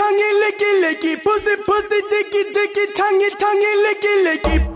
tongue, licky, licky, pussy, pussy, dicky, dicky, tongue, tongue, licky, licky.